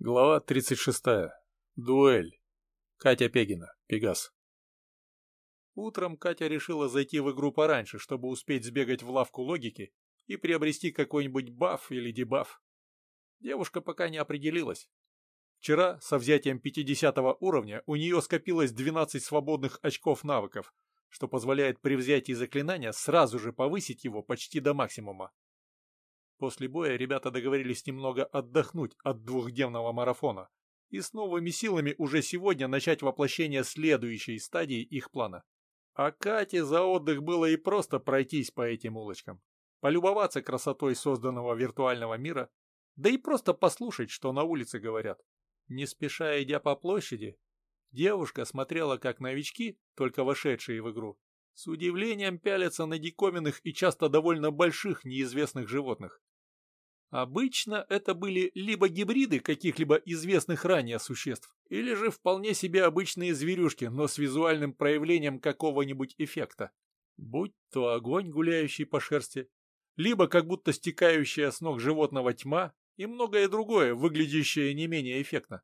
Глава 36. Дуэль. Катя Пегина. Пегас. Утром Катя решила зайти в игру пораньше, чтобы успеть сбегать в лавку логики и приобрести какой-нибудь баф или дебаф. Девушка пока не определилась. Вчера, со взятием 50 уровня, у нее скопилось 12 свободных очков навыков, что позволяет при взятии заклинания сразу же повысить его почти до максимума. После боя ребята договорились немного отдохнуть от двухдневного марафона и с новыми силами уже сегодня начать воплощение следующей стадии их плана. А Кате за отдых было и просто пройтись по этим улочкам, полюбоваться красотой созданного виртуального мира, да и просто послушать, что на улице говорят. Не спеша идя по площади, девушка смотрела, как новички, только вошедшие в игру, с удивлением пялятся на диковинных и часто довольно больших неизвестных животных. Обычно это были либо гибриды каких-либо известных ранее существ, или же вполне себе обычные зверюшки, но с визуальным проявлением какого-нибудь эффекта. Будь то огонь, гуляющий по шерсти, либо как будто стекающая с ног животного тьма и многое другое, выглядящее не менее эффектно.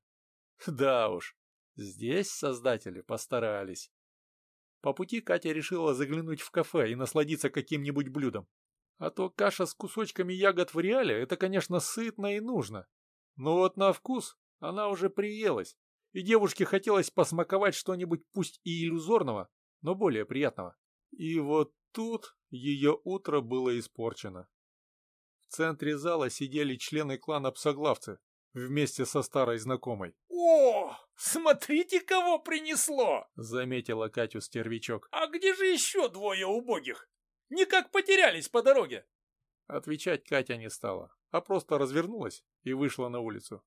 Да уж, здесь создатели постарались. По пути Катя решила заглянуть в кафе и насладиться каким-нибудь блюдом. А то каша с кусочками ягод в реале – это, конечно, сытно и нужно. Но вот на вкус она уже приелась, и девушке хотелось посмаковать что-нибудь пусть и иллюзорного, но более приятного. И вот тут ее утро было испорчено. В центре зала сидели члены клана Псоглавцы вместе со старой знакомой. «О, смотрите, кого принесло!» — заметила Катю стервячок. «А где же еще двое убогих? Никак потерялись по дороге. Отвечать Катя не стала, а просто развернулась и вышла на улицу.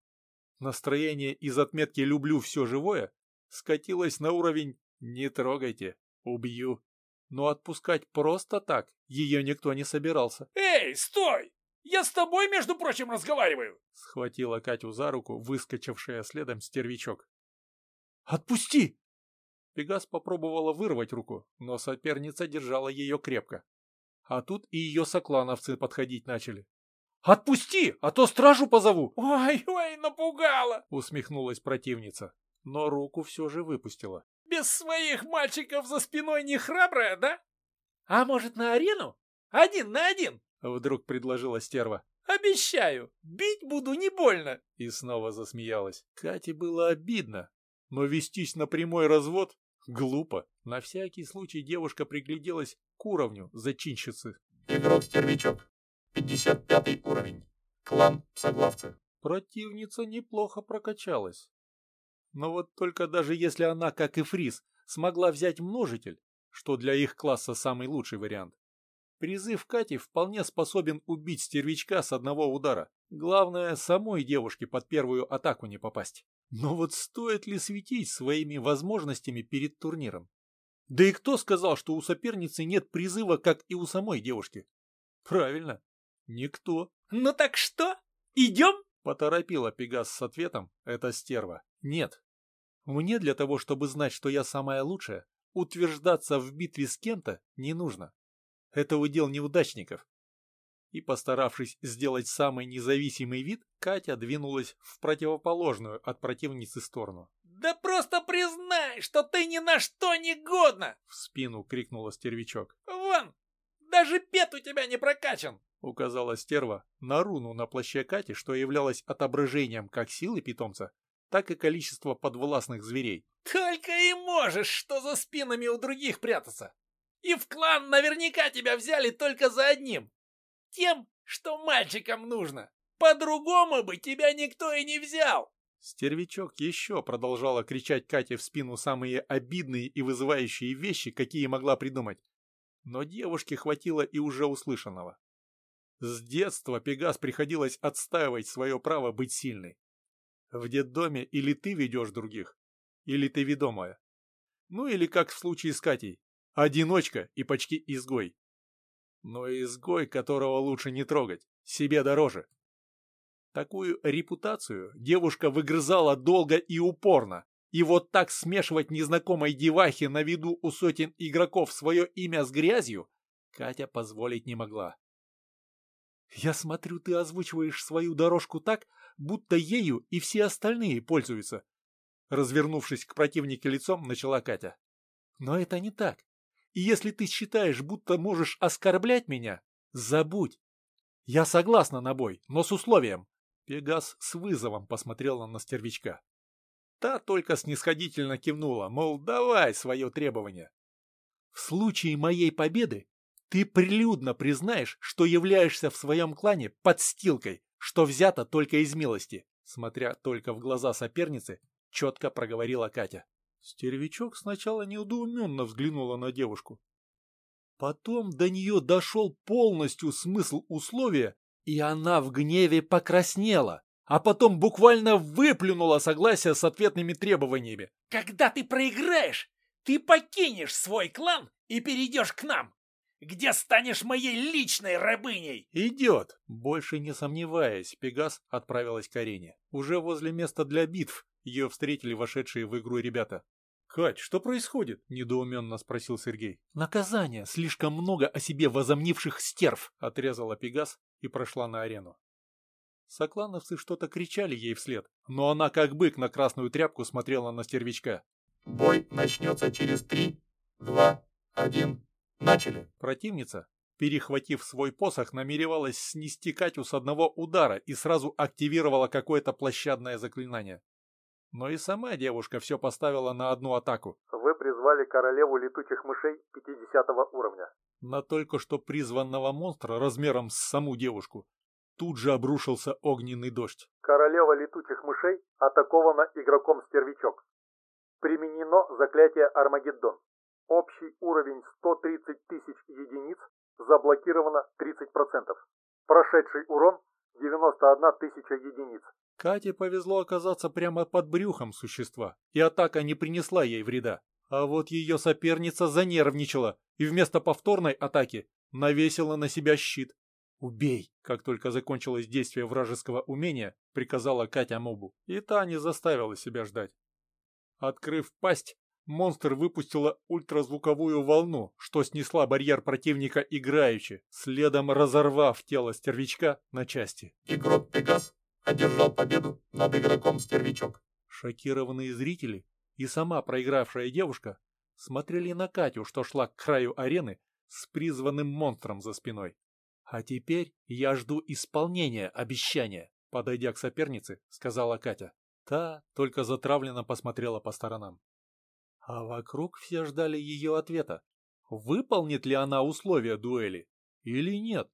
Настроение из отметки «люблю все живое» скатилось на уровень «не трогайте, убью». Но отпускать просто так ее никто не собирался. «Эй, стой! Я с тобой, между прочим, разговариваю!» Схватила Катю за руку, выскочившая следом стервячок. «Отпусти!» Пегас попробовала вырвать руку, но соперница держала ее крепко. А тут и ее соклановцы подходить начали. «Отпусти, а то стражу позову!» «Ой-ой, напугала!» — усмехнулась противница, но руку все же выпустила. «Без своих мальчиков за спиной не храбрая, да? А может, на арену? Один на один?» — вдруг предложила стерва. «Обещаю, бить буду не больно!» И снова засмеялась. Кате было обидно, но вестись на прямой развод Глупо. На всякий случай девушка пригляделась к уровню зачинщицы. Игрок-стервячок. 55 уровень. Клан Соглавцы. Противница неплохо прокачалась. Но вот только даже если она, как и Фриз, смогла взять множитель, что для их класса самый лучший вариант, призыв Кати вполне способен убить стервячка с одного удара. Главное, самой девушке под первую атаку не попасть. Но вот стоит ли светить своими возможностями перед турниром? Да и кто сказал, что у соперницы нет призыва, как и у самой девушки? Правильно, никто. Ну так что, идем? Поторопила Пегас с ответом эта стерва. Нет. Мне для того, чтобы знать, что я самая лучшая, утверждаться в битве с кем-то не нужно. Это удел неудачников и, постаравшись сделать самый независимый вид, Катя двинулась в противоположную от противницы сторону. «Да просто признай, что ты ни на что не годна!» В спину крикнула стервячок. «Вон, даже пет у тебя не прокачан!» Указала стерва на руну на плаще Кати, что являлось отображением как силы питомца, так и количества подвластных зверей. «Только и можешь, что за спинами у других прятаться! И в клан наверняка тебя взяли только за одним, тем, что мальчикам нужно. По-другому бы тебя никто и не взял. Стервячок еще продолжала кричать Кате в спину самые обидные и вызывающие вещи, какие могла придумать. Но девушке хватило и уже услышанного. С детства Пегас приходилось отстаивать свое право быть сильной. В детдоме или ты ведешь других, или ты ведомая. Ну или как в случае с Катей, одиночка и почти изгой но изгой, которого лучше не трогать, себе дороже. Такую репутацию девушка выгрызала долго и упорно, и вот так смешивать незнакомой девахе на виду у сотен игроков свое имя с грязью Катя позволить не могла. «Я смотрю, ты озвучиваешь свою дорожку так, будто ею и все остальные пользуются. Развернувшись к противнике лицом, начала Катя. Но это не так. И если ты считаешь, будто можешь оскорблять меня, забудь. Я согласна на бой, но с условием. Пегас с вызовом посмотрела на стервичка. Та только снисходительно кивнула, мол, давай свое требование. В случае моей победы ты прилюдно признаешь, что являешься в своем клане подстилкой, что взято только из милости. Смотря только в глаза соперницы, четко проговорила Катя. Стервячок сначала неудоуменно взглянула на девушку. Потом до нее дошел полностью смысл условия, и она в гневе покраснела, а потом буквально выплюнула согласие с ответными требованиями. «Когда ты проиграешь, ты покинешь свой клан и перейдешь к нам, где станешь моей личной рабыней!» «Идет!» Больше не сомневаясь, Пегас отправилась к арене. Уже возле места для битв ее встретили вошедшие в игру ребята. «Кать, что происходит?» – недоуменно спросил Сергей. «Наказание! Слишком много о себе возомнивших стерв!» – отрезала Пегас и прошла на арену. Соклановцы что-то кричали ей вслед, но она как бык на красную тряпку смотрела на стервячка. Бой начнется через три, два, один. Начали. Противница, перехватив свой посох, намеревалась снести Катю с одного удара и сразу активировала какое-то площадное заклинание. Но и сама девушка все поставила на одну атаку. Вы призвали королеву летучих мышей 50 уровня. На только что призванного монстра размером с саму девушку тут же обрушился огненный дождь. Королева летучих мышей атакована игроком Стервячок. Применено заклятие Армагеддон. Общий уровень 130 тысяч единиц, заблокировано 30%. Прошедший урон 91 тысяча единиц. Кате повезло оказаться прямо под брюхом существа, и атака не принесла ей вреда. А вот ее соперница занервничала и вместо повторной атаки навесила на себя щит. «Убей!» Как только закончилось действие вражеского умения, приказала Катя мобу, и та не заставила себя ждать. Открыв пасть, монстр выпустила ультразвуковую волну, что снесла барьер противника играючи, следом разорвав тело стервячка на части. Игрок Пегас одержал победу над игроком Стервячок. Шокированные зрители и сама проигравшая девушка смотрели на Катю, что шла к краю арены с призванным монстром за спиной. А теперь я жду исполнения обещания, подойдя к сопернице, сказала Катя. Та только затравленно посмотрела по сторонам. А вокруг все ждали ее ответа. Выполнит ли она условия дуэли или нет?